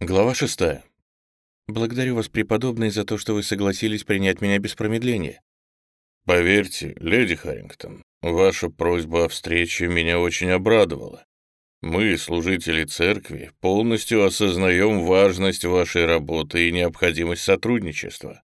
Глава шестая. Благодарю вас, преподобный, за то, что вы согласились принять меня без промедления. Поверьте, леди Харрингтон, ваша просьба о встрече меня очень обрадовала. Мы, служители церкви, полностью осознаем важность вашей работы и необходимость сотрудничества.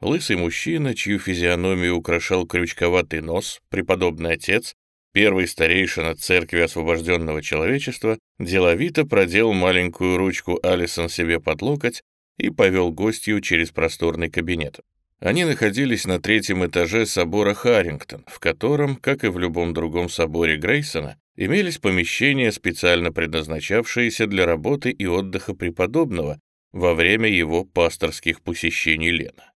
Лысый мужчина, чью физиономию украшал крючковатый нос, преподобный отец, Первый старейшина Церкви Освобожденного Человечества деловито продел маленькую ручку Алисон себе под локоть и повел гостью через просторный кабинет. Они находились на третьем этаже собора Харрингтон, в котором, как и в любом другом соборе Грейсона, имелись помещения, специально предназначавшиеся для работы и отдыха преподобного во время его пасторских посещений Лена.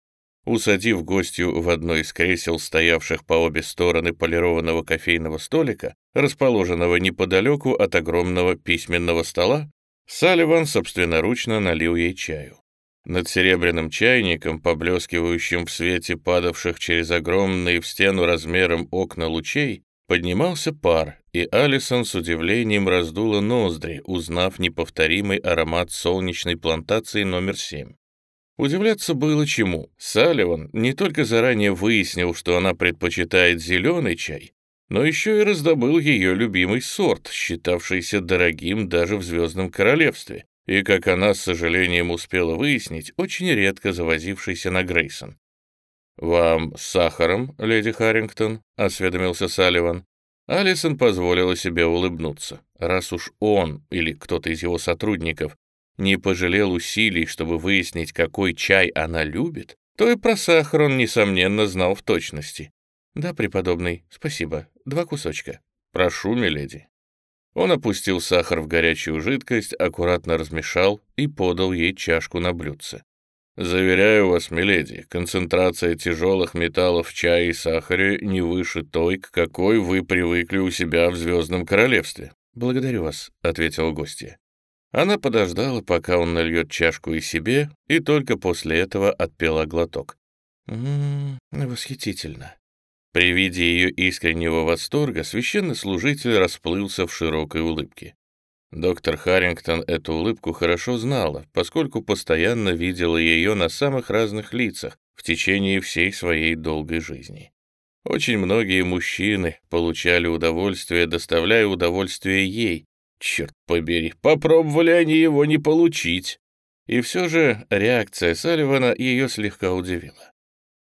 Усадив гостью в одно из кресел, стоявших по обе стороны полированного кофейного столика, расположенного неподалеку от огромного письменного стола, Салливан собственноручно налил ей чаю. Над серебряным чайником, поблескивающим в свете падавших через огромные в стену размером окна лучей, поднимался пар, и Алисон с удивлением раздула ноздри, узнав неповторимый аромат солнечной плантации номер семь. Удивляться было чему. Салливан не только заранее выяснил, что она предпочитает зеленый чай, но еще и раздобыл ее любимый сорт, считавшийся дорогим даже в Звездном Королевстве, и, как она с сожалением успела выяснить, очень редко завозившийся на Грейсон. «Вам с сахаром, леди Харрингтон?» — осведомился Салливан. Алисон позволила себе улыбнуться. Раз уж он или кто-то из его сотрудников не пожалел усилий, чтобы выяснить, какой чай она любит, то и про сахар он, несомненно, знал в точности. «Да, преподобный, спасибо. Два кусочка». «Прошу, миледи». Он опустил сахар в горячую жидкость, аккуратно размешал и подал ей чашку на блюдце. «Заверяю вас, миледи, концентрация тяжелых металлов в чае и сахаре не выше той, к какой вы привыкли у себя в Звездном Королевстве». «Благодарю вас», — ответила гостья. Она подождала, пока он нальет чашку и себе, и только после этого отпила глоток. «М-м, восхитительно». При виде ее искреннего восторга священнослужитель расплылся в широкой улыбке. Доктор Харрингтон эту улыбку хорошо знала, поскольку постоянно видела ее на самых разных лицах в течение всей своей долгой жизни. Очень многие мужчины получали удовольствие, доставляя удовольствие ей, Черт побери, попробовали они его не получить. И все же реакция Салливана ее слегка удивила.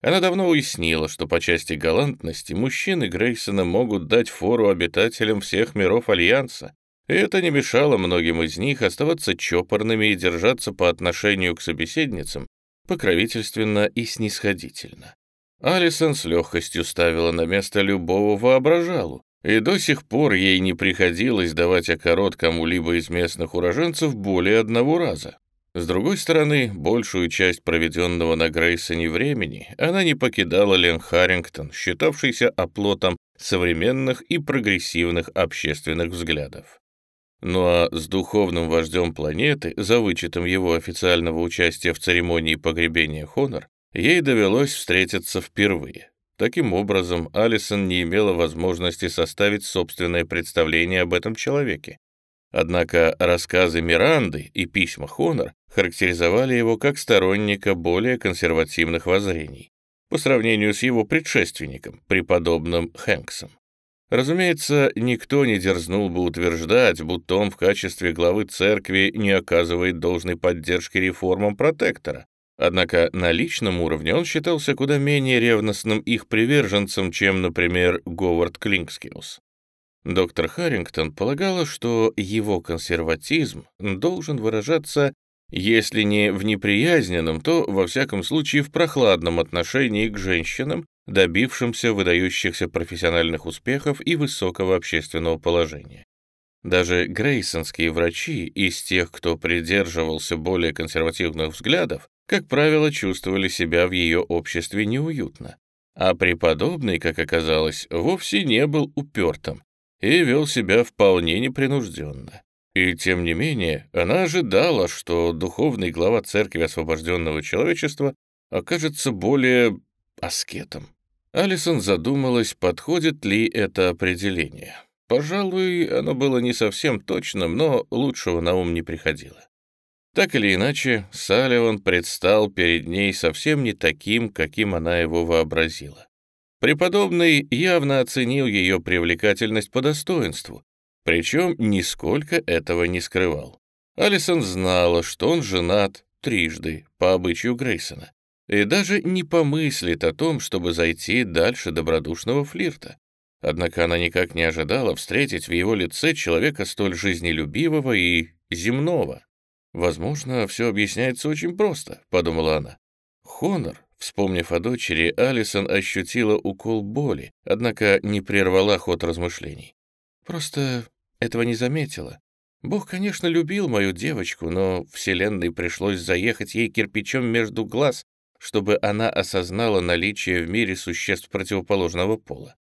Она давно уяснила, что по части галантности мужчины Грейсона могут дать фору обитателям всех миров Альянса, и это не мешало многим из них оставаться чопорными и держаться по отношению к собеседницам покровительственно и снисходительно. Алисон с легкостью ставила на место любого воображалу, и до сих пор ей не приходилось давать окорот кому-либо из местных уроженцев более одного раза. С другой стороны, большую часть проведенного на Грейсоне времени она не покидала Лен Харрингтон, считавшийся оплотом современных и прогрессивных общественных взглядов. Ну а с духовным вождем планеты, за вычетом его официального участия в церемонии погребения Хонор, ей довелось встретиться впервые. Таким образом, Алисон не имела возможности составить собственное представление об этом человеке. Однако рассказы Миранды и письма Хонор характеризовали его как сторонника более консервативных воззрений по сравнению с его предшественником, преподобным Хэнксом. Разумеется, никто не дерзнул бы утверждать, будто он в качестве главы церкви не оказывает должной поддержки реформам протектора, Однако на личном уровне он считался куда менее ревностным их приверженцем, чем, например, Говард Клинкскиус. Доктор Харрингтон полагала, что его консерватизм должен выражаться, если не в неприязненном, то, во всяком случае, в прохладном отношении к женщинам, добившимся выдающихся профессиональных успехов и высокого общественного положения. Даже грейсонские врачи из тех, кто придерживался более консервативных взглядов, как правило, чувствовали себя в ее обществе неуютно. А преподобный, как оказалось, вовсе не был упертым и вел себя вполне непринужденно. И тем не менее, она ожидала, что духовный глава Церкви Освобожденного Человечества окажется более аскетом. Алисон задумалась, подходит ли это определение. Пожалуй, оно было не совсем точным, но лучшего на ум не приходило. Так или иначе, Салливан предстал перед ней совсем не таким, каким она его вообразила. Преподобный явно оценил ее привлекательность по достоинству, причем нисколько этого не скрывал. Алисон знала, что он женат трижды, по обычаю Грейсона, и даже не помыслит о том, чтобы зайти дальше добродушного флирта. Однако она никак не ожидала встретить в его лице человека столь жизнелюбивого и земного. «Возможно, все объясняется очень просто», — подумала она. Хонор, вспомнив о дочери, Алисон ощутила укол боли, однако не прервала ход размышлений. «Просто этого не заметила. Бог, конечно, любил мою девочку, но Вселенной пришлось заехать ей кирпичом между глаз, чтобы она осознала наличие в мире существ противоположного пола.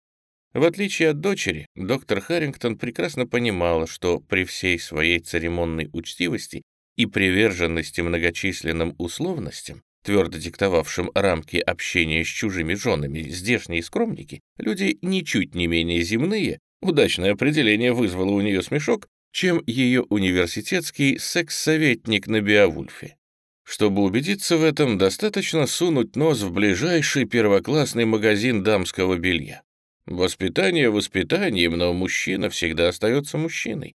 В отличие от дочери, доктор Харрингтон прекрасно понимала, что при всей своей церемонной учтивости и приверженности многочисленным условностям, твердо диктовавшим рамки общения с чужими женами, здешние скромники, люди ничуть не менее земные, удачное определение вызвало у нее смешок, чем ее университетский секс-советник на Биовульфе. Чтобы убедиться в этом, достаточно сунуть нос в ближайший первоклассный магазин дамского белья. Воспитание воспитанием, но мужчина всегда остается мужчиной.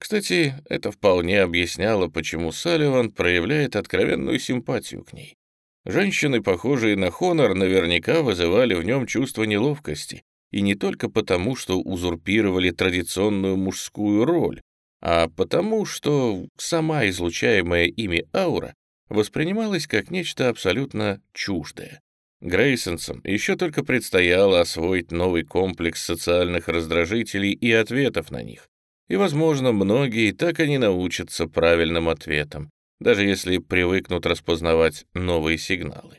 Кстати, это вполне объясняло, почему Салливан проявляет откровенную симпатию к ней. Женщины, похожие на Хонор, наверняка вызывали в нем чувство неловкости, и не только потому, что узурпировали традиционную мужскую роль, а потому, что сама излучаемая ими аура воспринималась как нечто абсолютно чуждое. Грейсонсам еще только предстояло освоить новый комплекс социальных раздражителей и ответов на них. И, возможно, многие так и не научатся правильным ответам, даже если привыкнут распознавать новые сигналы.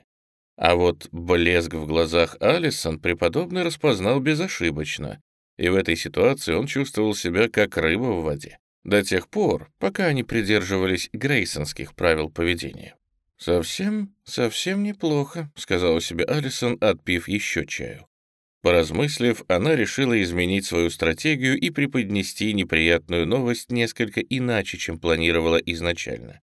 А вот блеск в глазах Алисон преподобный распознал безошибочно, и в этой ситуации он чувствовал себя как рыба в воде, до тех пор, пока они придерживались грейсонских правил поведения. «Совсем, совсем неплохо», — сказала себе Алисон, отпив еще чаю. Поразмыслив, она решила изменить свою стратегию и преподнести неприятную новость несколько иначе, чем планировала изначально.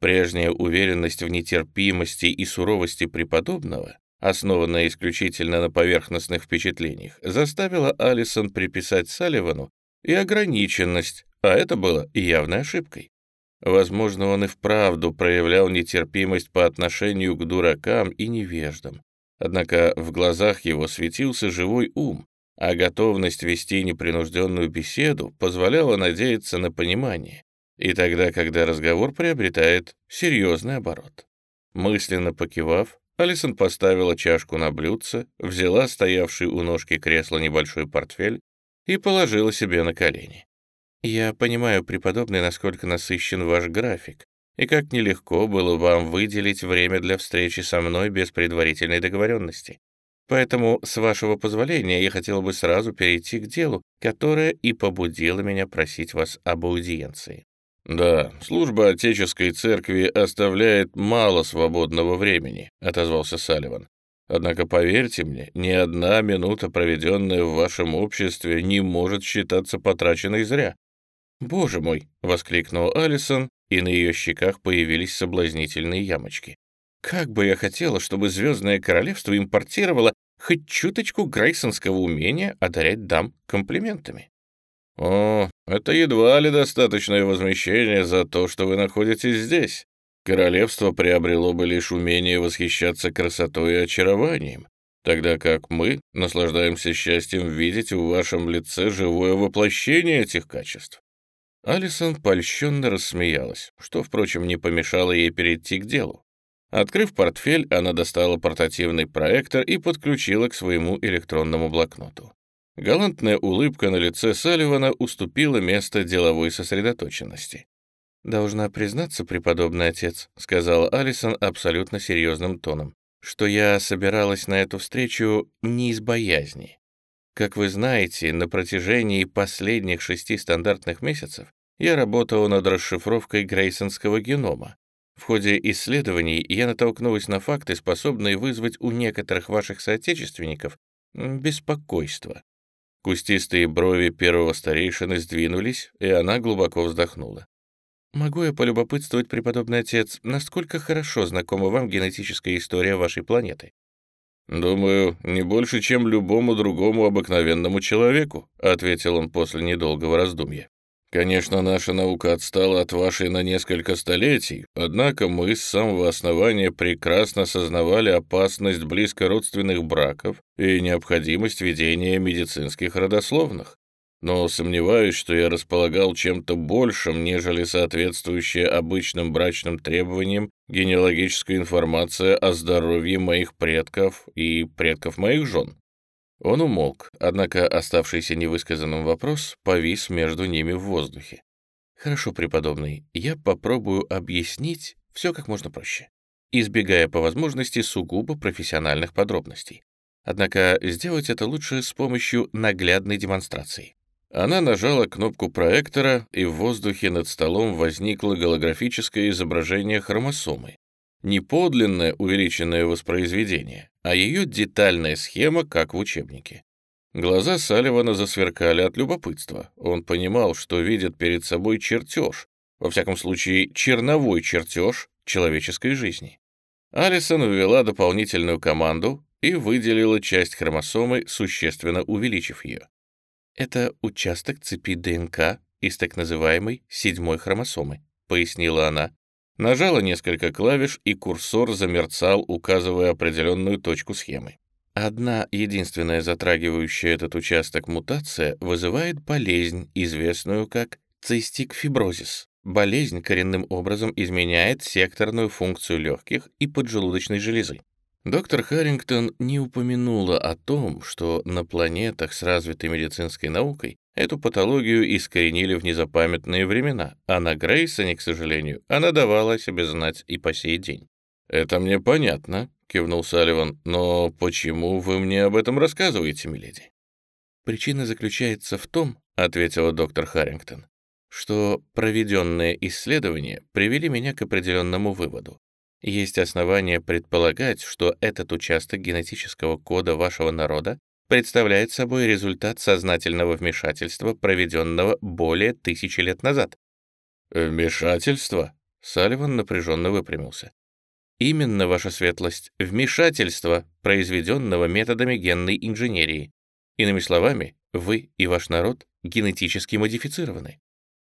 Прежняя уверенность в нетерпимости и суровости преподобного, основанная исключительно на поверхностных впечатлениях, заставила Алисон приписать Салливану и ограниченность, а это было явной ошибкой. Возможно, он и вправду проявлял нетерпимость по отношению к дуракам и невеждам, Однако в глазах его светился живой ум, а готовность вести непринужденную беседу позволяла надеяться на понимание, и тогда, когда разговор приобретает серьезный оборот. Мысленно покивав, Алисон поставила чашку на блюдце, взяла стоявший у ножки кресла небольшой портфель и положила себе на колени. «Я понимаю, преподобный, насколько насыщен ваш график, и как нелегко было вам выделить время для встречи со мной без предварительной договоренности. Поэтому, с вашего позволения, я хотел бы сразу перейти к делу, которое и побудило меня просить вас об аудиенции. «Да, служба Отеческой Церкви оставляет мало свободного времени», — отозвался Салливан. «Однако, поверьте мне, ни одна минута, проведенная в вашем обществе, не может считаться потраченной зря». «Боже мой!» — воскликнул Алисон и на ее щеках появились соблазнительные ямочки. Как бы я хотела, чтобы Звездное Королевство импортировало хоть чуточку грейсонского умения одарять дам комплиментами. «О, это едва ли достаточное возмещение за то, что вы находитесь здесь. Королевство приобрело бы лишь умение восхищаться красотой и очарованием, тогда как мы наслаждаемся счастьем видеть в вашем лице живое воплощение этих качеств. Алисон польщенно рассмеялась, что, впрочем, не помешало ей перейти к делу. Открыв портфель, она достала портативный проектор и подключила к своему электронному блокноту. Галантная улыбка на лице Салливана уступила место деловой сосредоточенности. «Должна признаться, преподобный отец», — сказала Алисон абсолютно серьезным тоном, «что я собиралась на эту встречу не из боязни. Как вы знаете, на протяжении последних шести стандартных месяцев я работал над расшифровкой грейсонского генома. В ходе исследований я натолкнулась на факты, способные вызвать у некоторых ваших соотечественников беспокойство. Кустистые брови первого старейшины сдвинулись, и она глубоко вздохнула. Могу я полюбопытствовать, преподобный отец, насколько хорошо знакома вам генетическая история вашей планеты? «Думаю, не больше, чем любому другому обыкновенному человеку», ответил он после недолгого раздумья. «Конечно, наша наука отстала от вашей на несколько столетий, однако мы с самого основания прекрасно сознавали опасность близкородственных браков и необходимость ведения медицинских родословных но сомневаюсь, что я располагал чем-то большим, нежели соответствующая обычным брачным требованиям генеалогическая информация о здоровье моих предков и предков моих жен. Он умолк, однако оставшийся невысказанным вопрос повис между ними в воздухе. «Хорошо, преподобный, я попробую объяснить все как можно проще, избегая по возможности сугубо профессиональных подробностей. Однако сделать это лучше с помощью наглядной демонстрации. Она нажала кнопку проектора, и в воздухе над столом возникло голографическое изображение хромосомы. Не подлинное увеличенное воспроизведение, а ее детальная схема, как в учебнике. Глаза Салливана засверкали от любопытства. Он понимал, что видит перед собой чертеж, во всяком случае, черновой чертеж человеческой жизни. Алисон ввела дополнительную команду и выделила часть хромосомы, существенно увеличив ее. «Это участок цепи ДНК из так называемой седьмой хромосомы», — пояснила она. Нажала несколько клавиш, и курсор замерцал, указывая определенную точку схемы. Одна единственная затрагивающая этот участок мутация вызывает болезнь, известную как цистик-фиброзис. Болезнь коренным образом изменяет секторную функцию легких и поджелудочной железы. Доктор Харрингтон не упомянула о том, что на планетах с развитой медицинской наукой эту патологию искоренили в незапамятные времена, а на Грейсоне, к сожалению, она давала о себе знать и по сей день. «Это мне понятно», — кивнул Салливан, «но почему вы мне об этом рассказываете, миледи?» «Причина заключается в том», — ответила доктор Харрингтон, «что проведенные исследования привели меня к определенному выводу. Есть основания предполагать, что этот участок генетического кода вашего народа представляет собой результат сознательного вмешательства, проведенного более тысячи лет назад. «Вмешательство?» — Салливан напряженно выпрямился. «Именно, ваша светлость, вмешательство, произведенного методами генной инженерии. Иными словами, вы и ваш народ генетически модифицированы».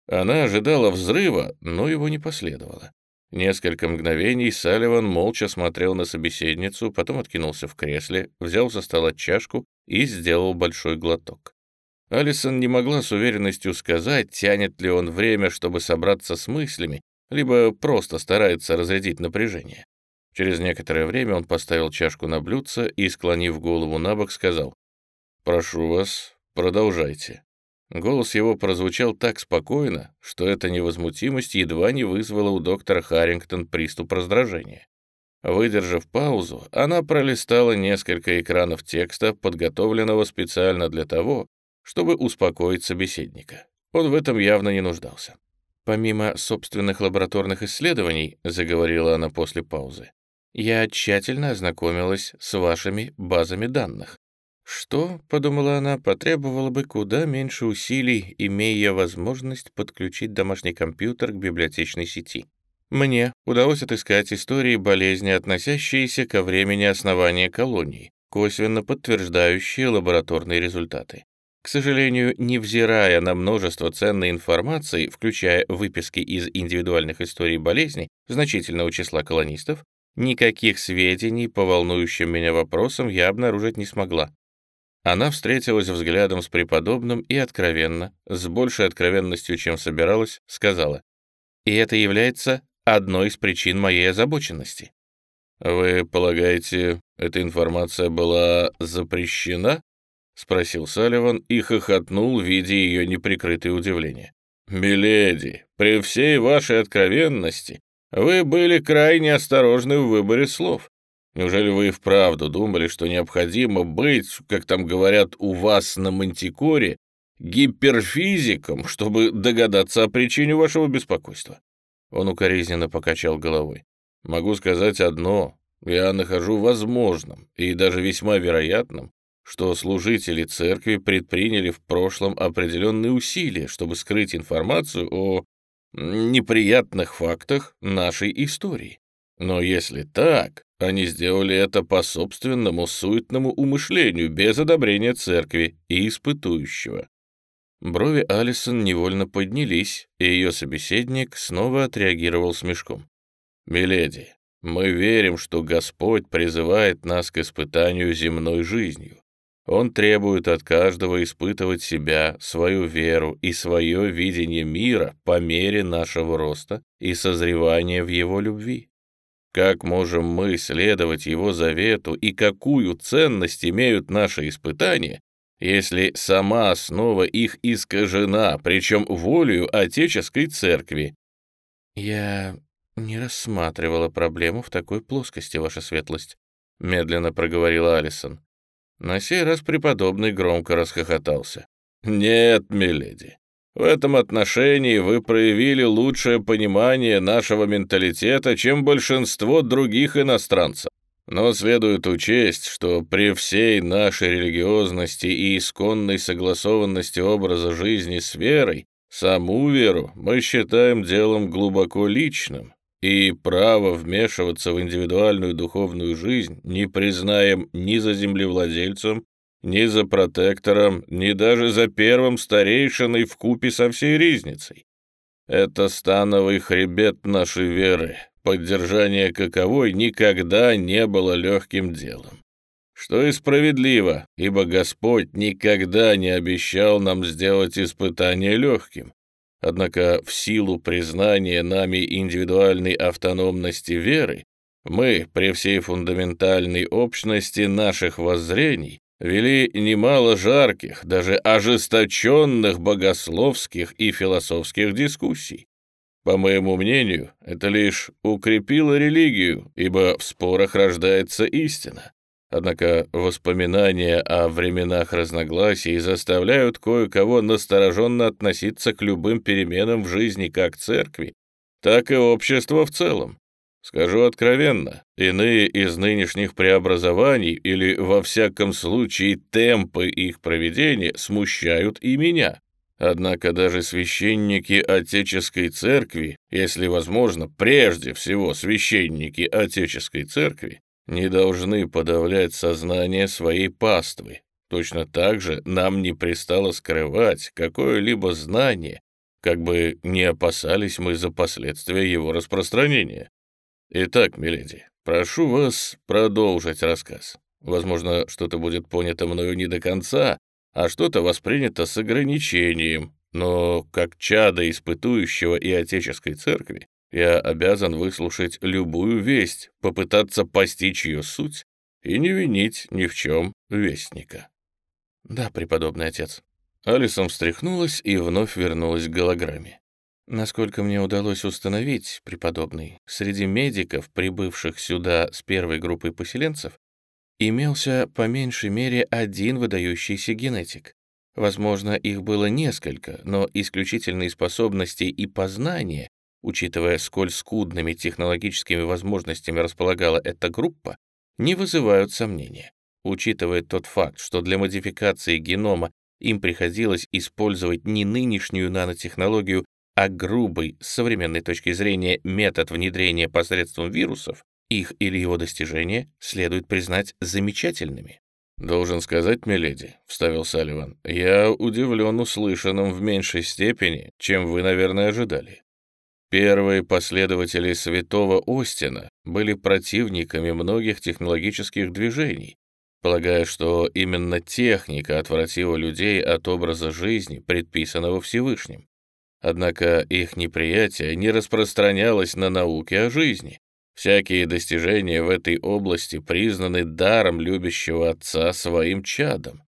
Она ожидала взрыва, но его не последовало. Несколько мгновений Салливан молча смотрел на собеседницу, потом откинулся в кресле, взял со стола чашку и сделал большой глоток. Алисон не могла с уверенностью сказать, тянет ли он время, чтобы собраться с мыслями, либо просто старается разрядить напряжение. Через некоторое время он поставил чашку на блюдце и, склонив голову на бок, сказал, «Прошу вас, продолжайте». Голос его прозвучал так спокойно, что эта невозмутимость едва не вызвала у доктора Харрингтон приступ раздражения. Выдержав паузу, она пролистала несколько экранов текста, подготовленного специально для того, чтобы успокоить собеседника. Он в этом явно не нуждался. «Помимо собственных лабораторных исследований», — заговорила она после паузы, «я тщательно ознакомилась с вашими базами данных. Что, — подумала она, — потребовало бы куда меньше усилий, имея возможность подключить домашний компьютер к библиотечной сети. Мне удалось отыскать истории болезни, относящиеся ко времени основания колоний, косвенно подтверждающие лабораторные результаты. К сожалению, невзирая на множество ценной информации, включая выписки из индивидуальных историй болезни значительного числа колонистов, никаких сведений по волнующим меня вопросам я обнаружить не смогла. Она встретилась взглядом с преподобным и откровенно, с большей откровенностью, чем собиралась, сказала. «И это является одной из причин моей озабоченности». «Вы полагаете, эта информация была запрещена?» — спросил Салливан и хохотнул, видя ее неприкрытое удивление. «Миледи, при всей вашей откровенности вы были крайне осторожны в выборе слов. Неужели вы и вправду думали, что необходимо быть, как там говорят у вас на Мантикоре, гиперфизиком, чтобы догадаться о причине вашего беспокойства?» Он укоризненно покачал головой. «Могу сказать одно. Я нахожу возможным и даже весьма вероятным, что служители церкви предприняли в прошлом определенные усилия, чтобы скрыть информацию о неприятных фактах нашей истории. Но если так, они сделали это по собственному суетному умышлению, без одобрения церкви и испытующего. Брови Алисон невольно поднялись, и ее собеседник снова отреагировал смешком. «Миледи, мы верим, что Господь призывает нас к испытанию земной жизнью. Он требует от каждого испытывать себя, свою веру и свое видение мира по мере нашего роста и созревания в его любви. Как можем мы следовать его завету и какую ценность имеют наши испытания, если сама основа их искажена, причем волею Отеческой Церкви? Я не рассматривала проблему в такой плоскости, ваша светлость, медленно проговорила Алисон. На сей раз преподобный громко расхохотался. «Нет, миледи, в этом отношении вы проявили лучшее понимание нашего менталитета, чем большинство других иностранцев. Но следует учесть, что при всей нашей религиозности и исконной согласованности образа жизни с верой, саму веру мы считаем делом глубоко личным, и право вмешиваться в индивидуальную духовную жизнь не признаем ни за землевладельцем, ни за протектором, ни даже за первым старейшиной в купе со всей ризницей. Это становый хребет нашей веры, поддержание каковой никогда не было легким делом. Что и справедливо, ибо Господь никогда не обещал нам сделать испытание легким. Однако в силу признания нами индивидуальной автономности веры, мы, при всей фундаментальной общности наших воззрений, вели немало жарких, даже ожесточенных богословских и философских дискуссий. По моему мнению, это лишь укрепило религию, ибо в спорах рождается истина. Однако воспоминания о временах разногласий заставляют кое-кого настороженно относиться к любым переменам в жизни как церкви, так и общества в целом. Скажу откровенно, иные из нынешних преобразований или, во всяком случае, темпы их проведения смущают и меня. Однако даже священники Отеческой Церкви, если возможно, прежде всего священники Отеческой Церкви, не должны подавлять сознание своей паствы. Точно так же нам не пристало скрывать какое-либо знание, как бы не опасались мы за последствия его распространения. Итак, миледи, прошу вас продолжить рассказ. Возможно, что-то будет понято мною не до конца, а что-то воспринято с ограничением, но как чадо испытующего и отеческой церкви, я обязан выслушать любую весть, попытаться постичь ее суть и не винить ни в чем вестника. Да, преподобный отец. Алисон встряхнулась и вновь вернулась к голограмме. Насколько мне удалось установить, преподобный, среди медиков, прибывших сюда с первой группой поселенцев, имелся по меньшей мере один выдающийся генетик. Возможно, их было несколько, но исключительные способности и познания, учитывая, сколь скудными технологическими возможностями располагала эта группа, не вызывают сомнения. Учитывая тот факт, что для модификации генома им приходилось использовать не нынешнюю нанотехнологию, а грубый, с современной точки зрения, метод внедрения посредством вирусов, их или его достижения следует признать замечательными. «Должен сказать, миледи», — вставил Салливан, — «я удивлен услышанным в меньшей степени, чем вы, наверное, ожидали. Первые последователи святого Остина были противниками многих технологических движений, полагая, что именно техника отвратила людей от образа жизни, предписанного Всевышним. Однако их неприятие не распространялось на науки о жизни, Всякие достижения в этой области признаны даром любящего отца своим чадом,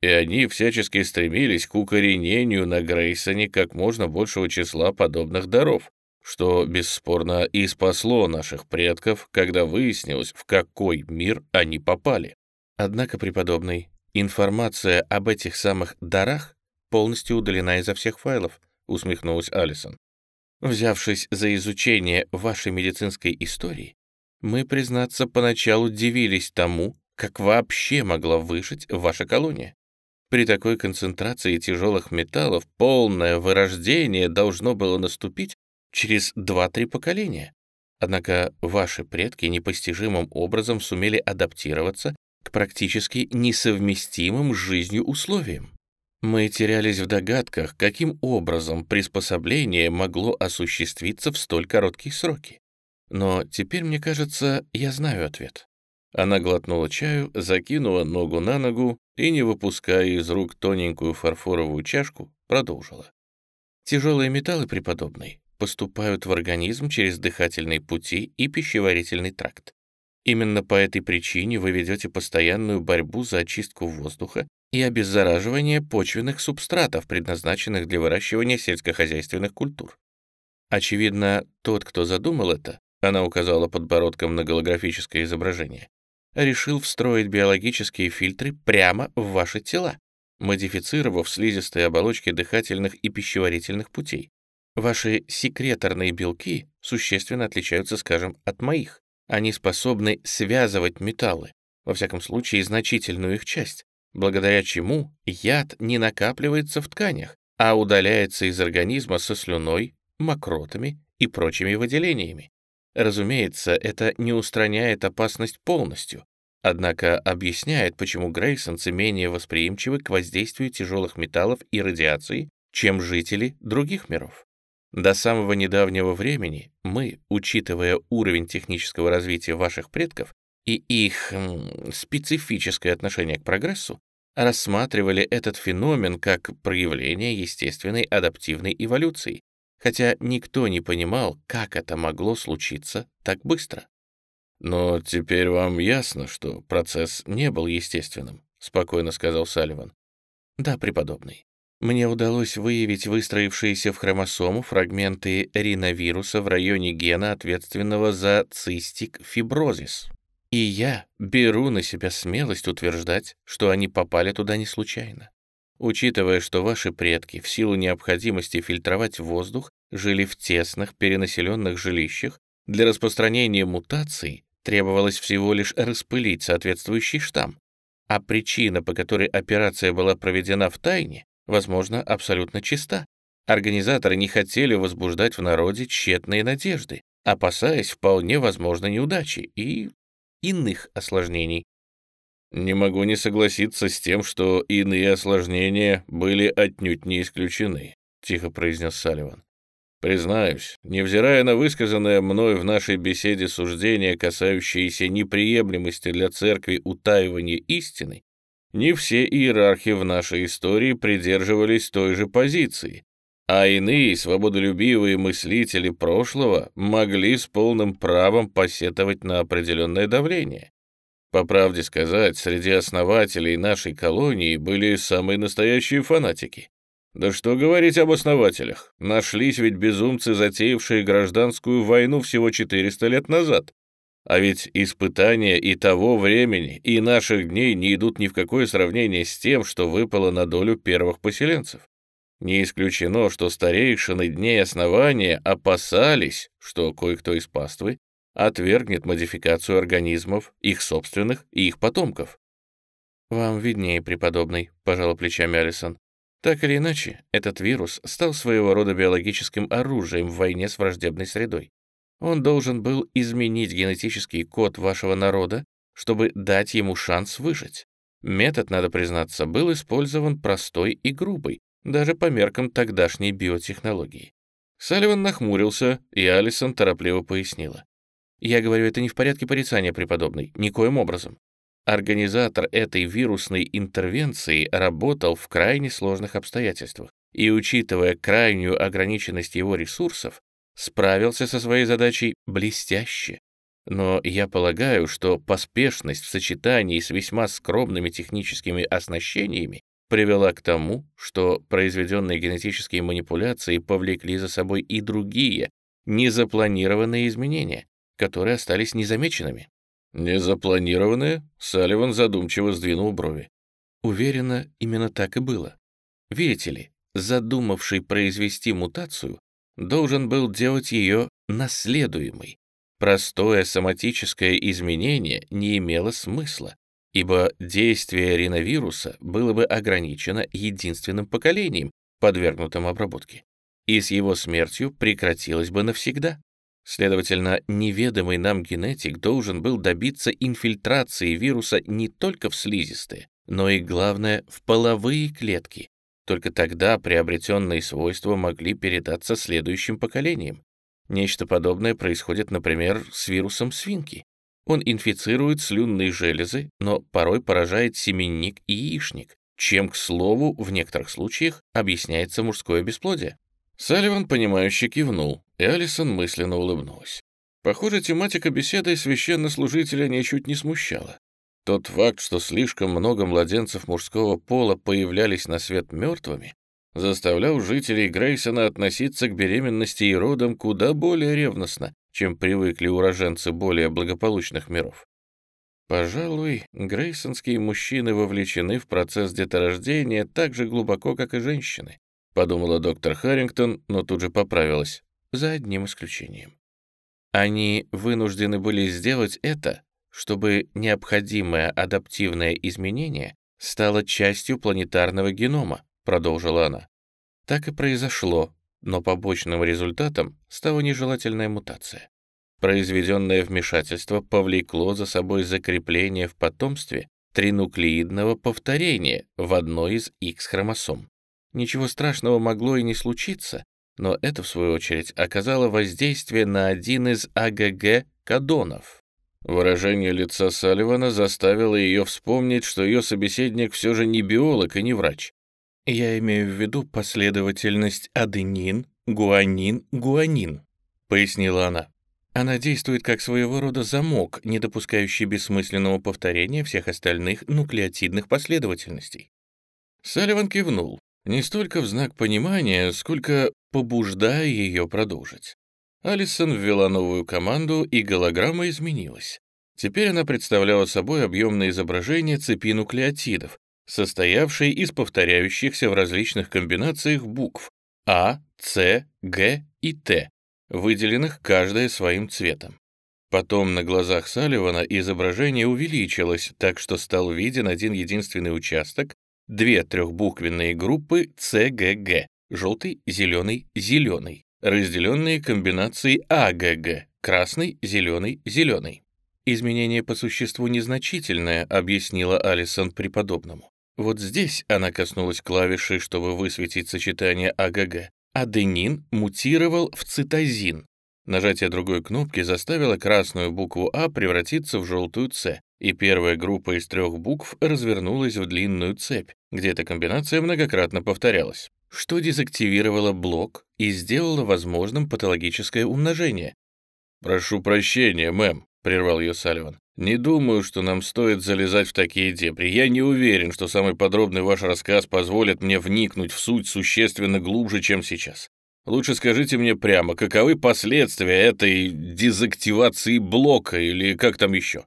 и они всячески стремились к укоренению на Грейсоне как можно большего числа подобных даров, что бесспорно и спасло наших предков, когда выяснилось, в какой мир они попали. Однако, преподобный, информация об этих самых дарах полностью удалена изо всех файлов, усмехнулась Алисон. Взявшись за изучение вашей медицинской истории, мы, признаться, поначалу удивились тому, как вообще могла выжить ваша колония. При такой концентрации тяжелых металлов полное вырождение должно было наступить через 2-3 поколения. Однако ваши предки непостижимым образом сумели адаптироваться к практически несовместимым с жизнью условиям. Мы терялись в догадках, каким образом приспособление могло осуществиться в столь короткие сроки. Но теперь, мне кажется, я знаю ответ. Она глотнула чаю, закинула ногу на ногу и, не выпуская из рук тоненькую фарфоровую чашку, продолжила. Тяжелые металлы, преподобный, поступают в организм через дыхательные пути и пищеварительный тракт. Именно по этой причине вы ведете постоянную борьбу за очистку воздуха и обеззараживание почвенных субстратов, предназначенных для выращивания сельскохозяйственных культур. Очевидно, тот, кто задумал это, она указала подбородком на голографическое изображение, решил встроить биологические фильтры прямо в ваши тела, модифицировав слизистые оболочки дыхательных и пищеварительных путей. Ваши секреторные белки существенно отличаются, скажем, от моих. Они способны связывать металлы, во всяком случае, значительную их часть, благодаря чему яд не накапливается в тканях, а удаляется из организма со слюной, мокротами и прочими выделениями. Разумеется, это не устраняет опасность полностью, однако объясняет, почему грейсонцы менее восприимчивы к воздействию тяжелых металлов и радиации, чем жители других миров. До самого недавнего времени мы, учитывая уровень технического развития ваших предков и их специфическое отношение к прогрессу, рассматривали этот феномен как проявление естественной адаптивной эволюции, хотя никто не понимал, как это могло случиться так быстро. «Но теперь вам ясно, что процесс не был естественным», — спокойно сказал Салливан. «Да, преподобный. Мне удалось выявить выстроившиеся в хромосому фрагменты риновируса в районе гена, ответственного за цистик фиброзис. И я беру на себя смелость утверждать, что они попали туда не случайно. Учитывая, что ваши предки в силу необходимости фильтровать воздух жили в тесных перенаселенных жилищах, для распространения мутаций требовалось всего лишь распылить соответствующий штамм, а причина, по которой операция была проведена в тайне, возможно, абсолютно чиста. Организаторы не хотели возбуждать в народе тщетные надежды, опасаясь вполне возможной неудачи и иных осложнений. Не могу не согласиться с тем, что иные осложнения были отнюдь не исключены, тихо произнес Салливан. Признаюсь, невзирая на высказанное мной в нашей беседе суждения, касающиеся неприемлемости для церкви утаивания истины, не все иерархи в нашей истории придерживались той же позиции, а иные свободолюбивые мыслители прошлого могли с полным правом посетовать на определенное давление. По правде сказать, среди основателей нашей колонии были самые настоящие фанатики. Да что говорить об основателях, нашлись ведь безумцы, затеявшие гражданскую войну всего 400 лет назад. А ведь испытания и того времени, и наших дней не идут ни в какое сравнение с тем, что выпало на долю первых поселенцев. Не исключено, что старейшины дней основания опасались, что кое-кто из паствы отвергнет модификацию организмов, их собственных и их потомков. «Вам виднее, преподобный», — пожала плечами Алисон. «Так или иначе, этот вирус стал своего рода биологическим оружием в войне с враждебной средой. Он должен был изменить генетический код вашего народа, чтобы дать ему шанс выжить. Метод, надо признаться, был использован простой и грубый, даже по меркам тогдашней биотехнологии. Салливан нахмурился, и Алисон торопливо пояснила. «Я говорю, это не в порядке порицания, преподобный, никоим образом. Организатор этой вирусной интервенции работал в крайне сложных обстоятельствах, и, учитывая крайнюю ограниченность его ресурсов, справился со своей задачей блестяще. Но я полагаю, что поспешность в сочетании с весьма скромными техническими оснащениями привела к тому, что произведенные генетические манипуляции повлекли за собой и другие, незапланированные изменения, которые остались незамеченными. «Незапланированные?» — Салливан задумчиво сдвинул брови. Уверена, именно так и было. Видите ли, задумавший произвести мутацию должен был делать ее наследуемой. Простое соматическое изменение не имело смысла, ибо действие риновируса было бы ограничено единственным поколением, подвергнутым обработке. и с его смертью прекратилась бы навсегда. Следовательно, неведомый нам генетик должен был добиться инфильтрации вируса не только в слизистые, но и, главное, в половые клетки. Только тогда приобретенные свойства могли передаться следующим поколениям. Нечто подобное происходит, например, с вирусом свинки. Он инфицирует слюнные железы, но порой поражает семенник и яичник, чем, к слову, в некоторых случаях объясняется мужское бесплодие. Салливан, понимающе кивнул, и Алисон мысленно улыбнулась. Похоже, тематика беседы священнослужителя ничуть не смущала. Тот факт, что слишком много младенцев мужского пола появлялись на свет мертвыми, заставлял жителей Грейсона относиться к беременности и родам куда более ревностно, чем привыкли уроженцы более благополучных миров. Пожалуй, грейсонские мужчины вовлечены в процесс деторождения так же глубоко, как и женщины, подумала доктор Харрингтон, но тут же поправилась, за одним исключением. Они вынуждены были сделать это, чтобы необходимое адаптивное изменение стало частью планетарного генома, продолжила она. Так и произошло, но побочным результатом стала нежелательная мутация. Произведенное вмешательство повлекло за собой закрепление в потомстве тринуклеидного повторения в одной из X-хромосом. Ничего страшного могло и не случиться, но это, в свою очередь, оказало воздействие на один из АГГ-кадонов. Выражение лица Салливана заставило ее вспомнить, что ее собеседник все же не биолог и не врач. «Я имею в виду последовательность аденин, гуанин, гуанин», — пояснила она. Она действует как своего рода замок, не допускающий бессмысленного повторения всех остальных нуклеотидных последовательностей. Салливан кивнул, не столько в знак понимания, сколько побуждая ее продолжить. Алисон ввела новую команду, и голограмма изменилась. Теперь она представляла собой объемное изображение цепи нуклеотидов, состоявшей из повторяющихся в различных комбинациях букв А, С, Г и Т, выделенных каждая своим цветом. Потом на глазах Салливана изображение увеличилось, так что стал виден один единственный участок, две трехбуквенные группы ЦГГ — желтый, зеленый, зеленый, разделенные комбинацией АГГ — красный, зеленый, зеленый. Изменение по существу незначительное, объяснила Алисон преподобному. Вот здесь она коснулась клавиши, чтобы высветить сочетание АГГ. Аденин мутировал в цитозин. Нажатие другой кнопки заставило красную букву А превратиться в желтую С, и первая группа из трех букв развернулась в длинную цепь, где эта комбинация многократно повторялась, что дезактивировало блок и сделало возможным патологическое умножение. «Прошу прощения, мэм», — прервал ее Салливан. «Не думаю, что нам стоит залезать в такие дебри. Я не уверен, что самый подробный ваш рассказ позволит мне вникнуть в суть существенно глубже, чем сейчас. Лучше скажите мне прямо, каковы последствия этой дезактивации блока или как там еще?»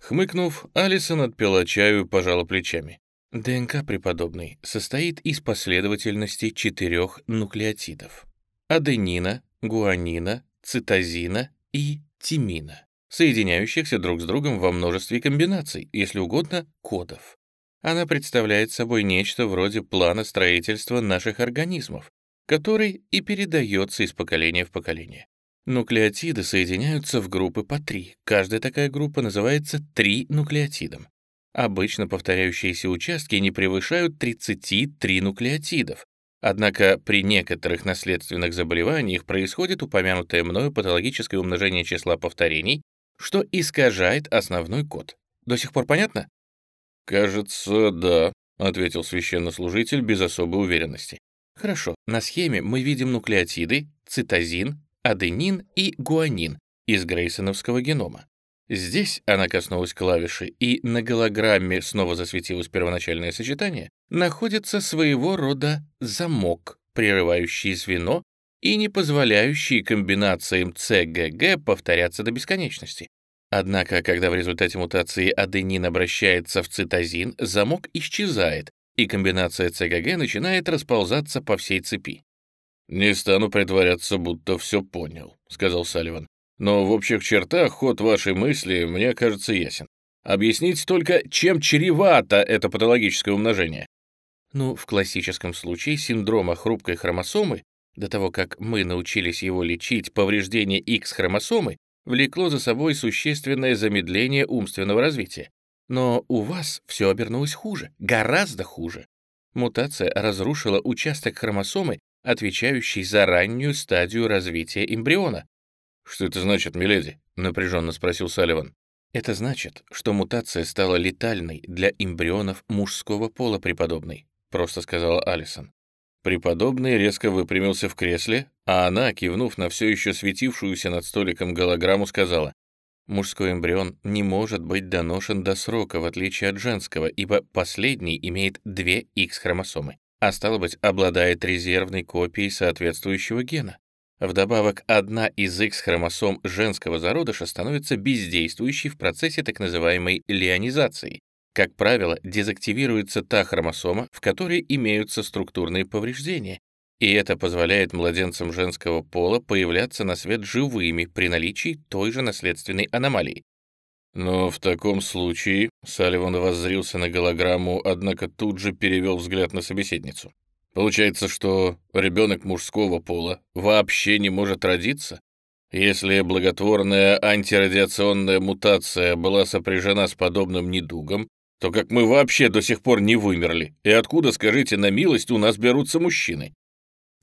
Хмыкнув, Алисон отпила чаю и пожала плечами. ДНК, преподобный, состоит из последовательности четырех нуклеотидов. Аденина, гуанина, цитозина и тимина, соединяющихся друг с другом во множестве комбинаций, если угодно, кодов. Она представляет собой нечто вроде плана строительства наших организмов, который и передается из поколения в поколение. Нуклеотиды соединяются в группы по три. Каждая такая группа называется тринуклеотидом. Обычно повторяющиеся участки не превышают 33 нуклеотидов, однако при некоторых наследственных заболеваниях происходит упомянутое мною патологическое умножение числа повторений, что искажает основной код. До сих пор понятно? «Кажется, да», — ответил священнослужитель без особой уверенности. «Хорошо, на схеме мы видим нуклеотиды, цитозин, аденин и гуанин из грейсоновского генома. Здесь она коснулась клавиши, и на голограмме снова засветилось первоначальное сочетание, находится своего рода замок, прерывающий звено и не позволяющий комбинациям CGG повторяться до бесконечности. Однако, когда в результате мутации аденин обращается в цитозин, замок исчезает, и комбинация CGG начинает расползаться по всей цепи. «Не стану притворяться, будто все понял», — сказал Салливан. Но в общих чертах ход вашей мысли, мне кажется, ясен. Объясните только, чем чревато это патологическое умножение. Ну, в классическом случае синдрома хрупкой хромосомы До того, как мы научились его лечить, повреждение X-хромосомы влекло за собой существенное замедление умственного развития. Но у вас все обернулось хуже, гораздо хуже. Мутация разрушила участок хромосомы, отвечающий за раннюю стадию развития эмбриона. «Что это значит, миледи?» — напряженно спросил Салливан. «Это значит, что мутация стала летальной для эмбрионов мужского пола преподобной», — просто сказала Алисон. Преподобный резко выпрямился в кресле, а она, кивнув на все еще светившуюся над столиком голограмму, сказала, «Мужской эмбрион не может быть доношен до срока, в отличие от женского, ибо последний имеет две X-хромосомы, а стало быть, обладает резервной копией соответствующего гена. Вдобавок, одна из X-хромосом женского зародыша становится бездействующей в процессе так называемой леонизации, как правило, дезактивируется та хромосома, в которой имеются структурные повреждения, и это позволяет младенцам женского пола появляться на свет живыми при наличии той же наследственной аномалии. Но в таком случае Салливан воззрился на голограмму, однако тут же перевел взгляд на собеседницу. Получается, что ребенок мужского пола вообще не может родиться? Если благотворная антирадиационная мутация была сопряжена с подобным недугом, то как мы вообще до сих пор не вымерли? И откуда, скажите на милость, у нас берутся мужчины?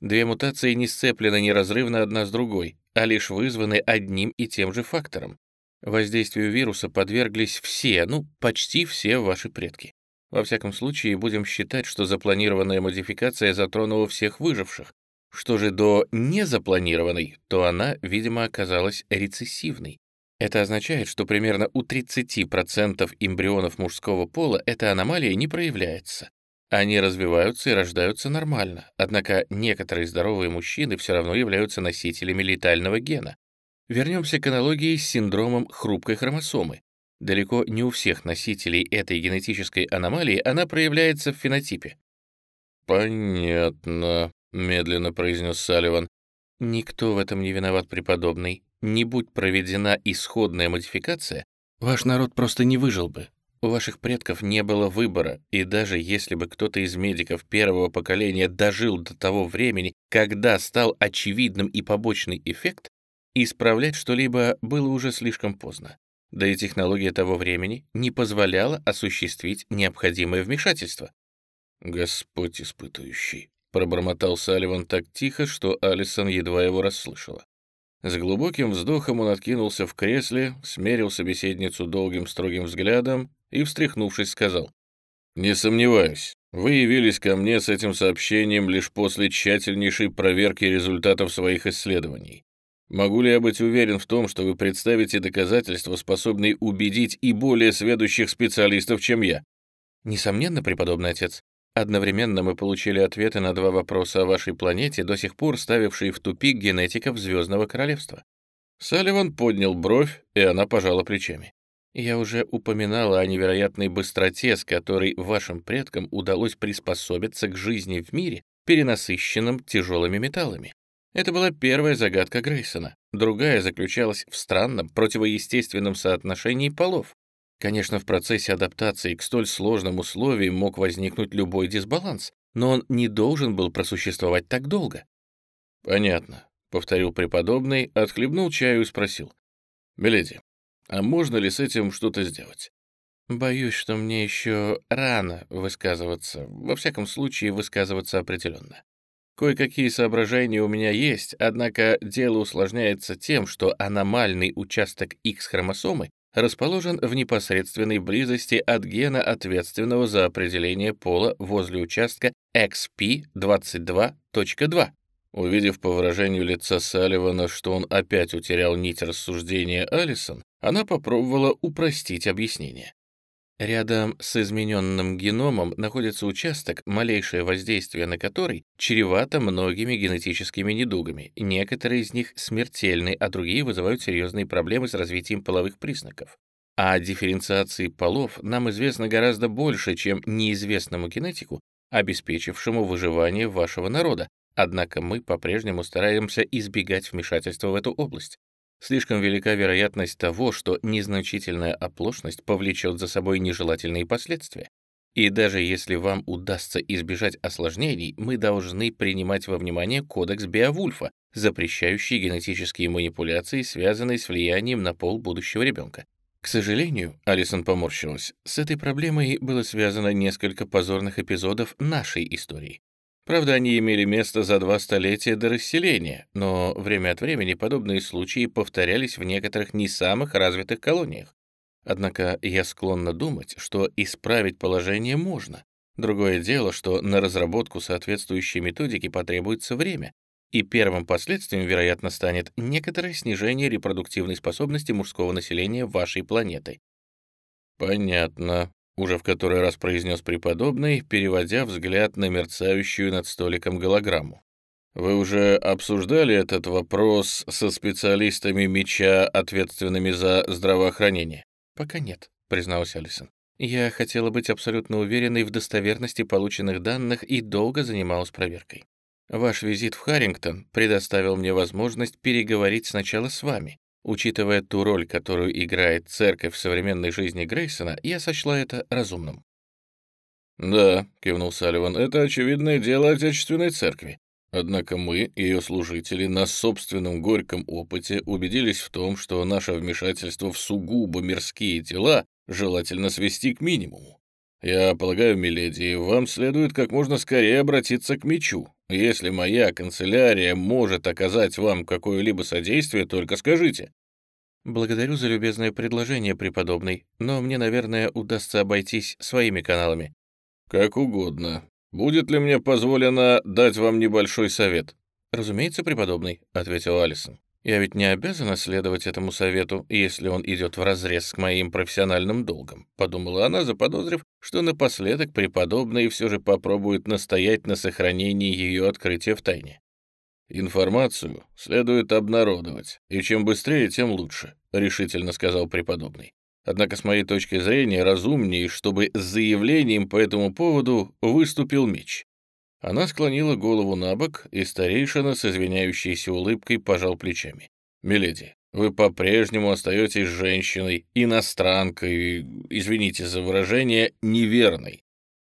Две мутации не сцеплены неразрывно одна с другой, а лишь вызваны одним и тем же фактором. Воздействию вируса подверглись все, ну, почти все ваши предки. Во всяком случае, будем считать, что запланированная модификация затронула всех выживших. Что же до незапланированной, то она, видимо, оказалась рецессивной. Это означает, что примерно у 30% эмбрионов мужского пола эта аномалия не проявляется. Они развиваются и рождаются нормально, однако некоторые здоровые мужчины все равно являются носителями летального гена. Вернемся к аналогии с синдромом хрупкой хромосомы. Далеко не у всех носителей этой генетической аномалии она проявляется в фенотипе. «Понятно», — медленно произнес Салливан. «Никто в этом не виноват, преподобный. Не будь проведена исходная модификация, ваш народ просто не выжил бы. У ваших предков не было выбора, и даже если бы кто-то из медиков первого поколения дожил до того времени, когда стал очевидным и побочный эффект, исправлять что-либо было уже слишком поздно. Да и технология того времени не позволяла осуществить необходимое вмешательство. «Господь испытующий», — пробормотал Салливан так тихо, что Алисон едва его расслышала. С глубоким вздохом он откинулся в кресле, смерил собеседницу долгим строгим взглядом и, встряхнувшись, сказал. «Не сомневаюсь, вы явились ко мне с этим сообщением лишь после тщательнейшей проверки результатов своих исследований. Могу ли я быть уверен в том, что вы представите доказательства, способные убедить и более сведущих специалистов, чем я?» «Несомненно, преподобный отец. Одновременно мы получили ответы на два вопроса о вашей планете, до сих пор ставившие в тупик генетиков Звездного Королевства. Салливан поднял бровь, и она пожала плечами. Я уже упоминала о невероятной быстроте, с которой вашим предкам удалось приспособиться к жизни в мире, перенасыщенном тяжелыми металлами. Это была первая загадка Грейсона. Другая заключалась в странном, противоестественном соотношении полов. Конечно, в процессе адаптации к столь сложным условиям мог возникнуть любой дисбаланс, но он не должен был просуществовать так долго. «Понятно», — повторил преподобный, отхлебнул чаю и спросил. «Миледи, а можно ли с этим что-то сделать?» «Боюсь, что мне еще рано высказываться, во всяком случае высказываться определенно. Кое-какие соображения у меня есть, однако дело усложняется тем, что аномальный участок X-хромосомы расположен в непосредственной близости от гена, ответственного за определение пола возле участка XP22.2. Увидев по выражению лица Салливана, что он опять утерял нить рассуждения Алисон, она попробовала упростить объяснение. Рядом с измененным геномом находится участок, малейшее воздействие на который чревато многими генетическими недугами. Некоторые из них смертельны, а другие вызывают серьезные проблемы с развитием половых признаков. О дифференциации полов нам известно гораздо больше, чем неизвестному генетику, обеспечившему выживание вашего народа, однако мы по-прежнему стараемся избегать вмешательства в эту область. Слишком велика вероятность того, что незначительная оплошность повлечет за собой нежелательные последствия. И даже если вам удастся избежать осложнений, мы должны принимать во внимание кодекс Беовульфа, запрещающий генетические манипуляции, связанные с влиянием на пол будущего ребенка. К сожалению, Алисон поморщилась, с этой проблемой было связано несколько позорных эпизодов нашей истории. Правда, они имели место за два столетия до расселения, но время от времени подобные случаи повторялись в некоторых не самых развитых колониях. Однако я склонна думать, что исправить положение можно. Другое дело, что на разработку соответствующей методики потребуется время, и первым последствием, вероятно, станет некоторое снижение репродуктивной способности мужского населения вашей планеты. Понятно, уже в который раз произнес преподобный, переводя взгляд на мерцающую над столиком голограмму. Вы уже обсуждали этот вопрос со специалистами меча, ответственными за здравоохранение? «Пока нет», — призналась Алисон. «Я хотела быть абсолютно уверенной в достоверности полученных данных и долго занималась проверкой. Ваш визит в Харрингтон предоставил мне возможность переговорить сначала с вами. Учитывая ту роль, которую играет церковь в современной жизни Грейсона, я сочла это разумным». «Да», — кивнул Салливан, — «это очевидное дело Отечественной Церкви. Однако мы, ее служители, на собственном горьком опыте убедились в том, что наше вмешательство в сугубо мирские дела желательно свести к минимуму. Я полагаю, миледи, вам следует как можно скорее обратиться к мечу. Если моя канцелярия может оказать вам какое-либо содействие, только скажите». «Благодарю за любезное предложение, преподобный, но мне, наверное, удастся обойтись своими каналами». «Как угодно. Будет ли мне позволено дать вам небольшой совет?» «Разумеется, преподобный», — ответил Алисон. «Я ведь не обязана следовать этому совету, если он идет вразрез с моим профессиональным долгом», — подумала она, заподозрив, что напоследок преподобный все же попробует настоять на сохранении ее открытия в тайне. «Информацию следует обнародовать, и чем быстрее, тем лучше», — решительно сказал преподобный. Однако, с моей точки зрения, разумнее, чтобы с заявлением по этому поводу выступил меч. Она склонила голову на бок, и старейшина с извиняющейся улыбкой пожал плечами. «Миледи, вы по-прежнему остаетесь женщиной, иностранкой, извините за выражение, неверной.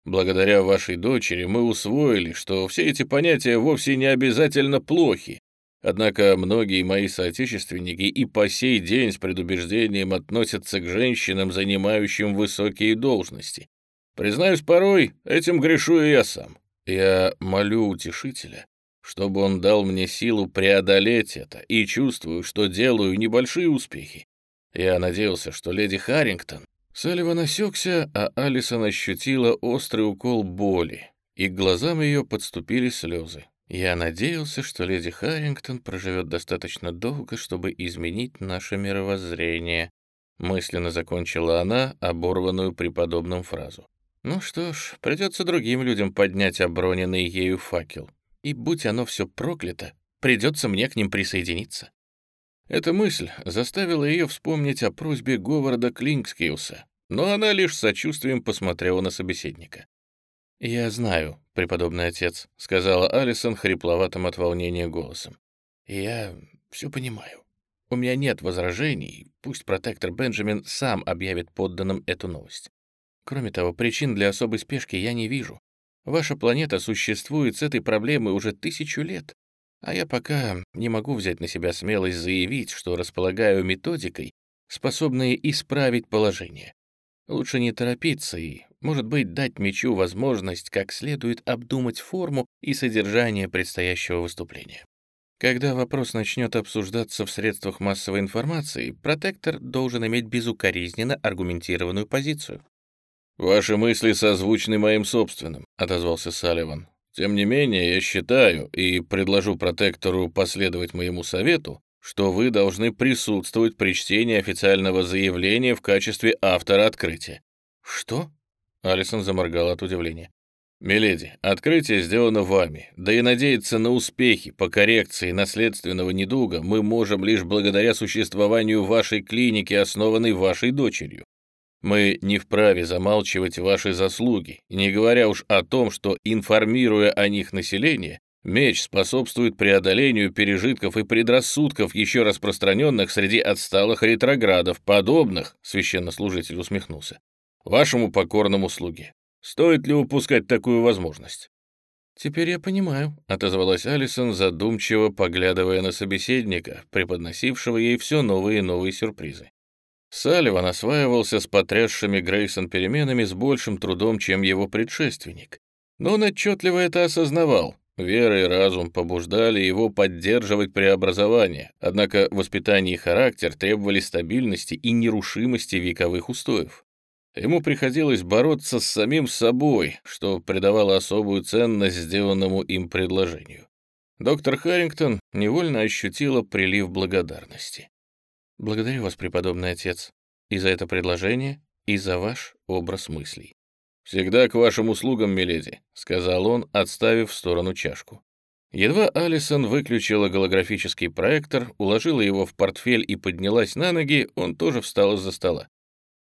Благодаря вашей дочери мы усвоили, что все эти понятия вовсе не обязательно плохи, Однако многие мои соотечественники и по сей день с предубеждением относятся к женщинам, занимающим высокие должности. Признаюсь, порой этим грешу и я сам. Я молю утешителя, чтобы он дал мне силу преодолеть это, и чувствую, что делаю небольшие успехи. Я надеялся, что леди Харрингтон... Салливан осекся, а Алисон ощутила острый укол боли, и к глазам ее подступили слезы. Я надеялся, что леди Харрингтон проживет достаточно долго, чтобы изменить наше мировоззрение. Мысленно закончила она оборванную преподобным фразу. Ну что ж, придется другим людям поднять оброненный ею факел. И будь оно все проклято, придется мне к ним присоединиться. Эта мысль заставила ее вспомнить о просьбе Говарда Клинкскиуса, но она лишь сочувствием посмотрела на собеседника. «Я знаю, преподобный отец», — сказала Алисон хрипловатым от волнения голосом. «Я все понимаю. У меня нет возражений, пусть протектор Бенджамин сам объявит подданным эту новость. Кроме того, причин для особой спешки я не вижу. Ваша планета существует с этой проблемой уже тысячу лет, а я пока не могу взять на себя смелость заявить, что располагаю методикой, способной исправить положение. Лучше не торопиться и, может быть, дать мечу возможность как следует обдумать форму и содержание предстоящего выступления. Когда вопрос начнет обсуждаться в средствах массовой информации, протектор должен иметь безукоризненно аргументированную позицию. «Ваши мысли созвучны моим собственным», — отозвался Салливан. «Тем не менее, я считаю и предложу протектору последовать моему совету, что вы должны присутствовать при чтении официального заявления в качестве автора открытия». «Что?» — Алисон заморгал от удивления. «Миледи, открытие сделано вами, да и надеяться на успехи по коррекции наследственного недуга мы можем лишь благодаря существованию вашей клиники, основанной вашей дочерью. Мы не вправе замалчивать ваши заслуги, не говоря уж о том, что, информируя о них население, Меч способствует преодолению пережитков и предрассудков, еще распространенных среди отсталых ретроградов, подобных, священнослужитель усмехнулся, вашему покорному слуге. Стоит ли упускать такую возможность?» «Теперь я понимаю», — отозвалась Алисон, задумчиво поглядывая на собеседника, преподносившего ей все новые и новые сюрпризы. Салливан осваивался с потрясшими Грейсон переменами с большим трудом, чем его предшественник. Но он отчетливо это осознавал. Вера и разум побуждали его поддерживать преобразование, однако воспитание и характер требовали стабильности и нерушимости вековых устоев. Ему приходилось бороться с самим собой, что придавало особую ценность сделанному им предложению. Доктор Харрингтон невольно ощутила прилив благодарности. «Благодарю вас, преподобный отец, и за это предложение, и за ваш образ мыслей». «Всегда к вашим услугам, миледи», — сказал он, отставив в сторону чашку. Едва Алисон выключила голографический проектор, уложила его в портфель и поднялась на ноги, он тоже встал из-за стола.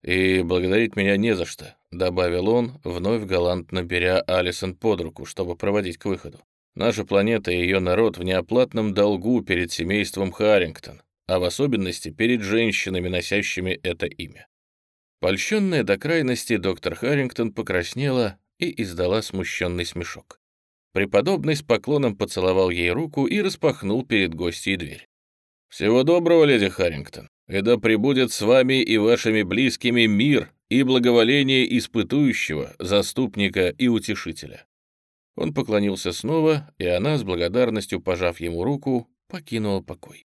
«И благодарить меня не за что», — добавил он, вновь галантно беря Алисон под руку, чтобы проводить к выходу. «Наша планета и ее народ в неоплатном долгу перед семейством Харрингтон, а в особенности перед женщинами, носящими это имя». Польщенная до крайности, доктор Харрингтон покраснела и издала смущенный смешок. Преподобный с поклоном поцеловал ей руку и распахнул перед гостьей дверь. «Всего доброго, леди Харрингтон и да пребудет с вами и вашими близкими мир и благоволение испытующего, заступника и утешителя». Он поклонился снова, и она, с благодарностью пожав ему руку, покинула покой.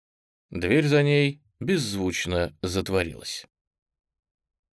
Дверь за ней беззвучно затворилась.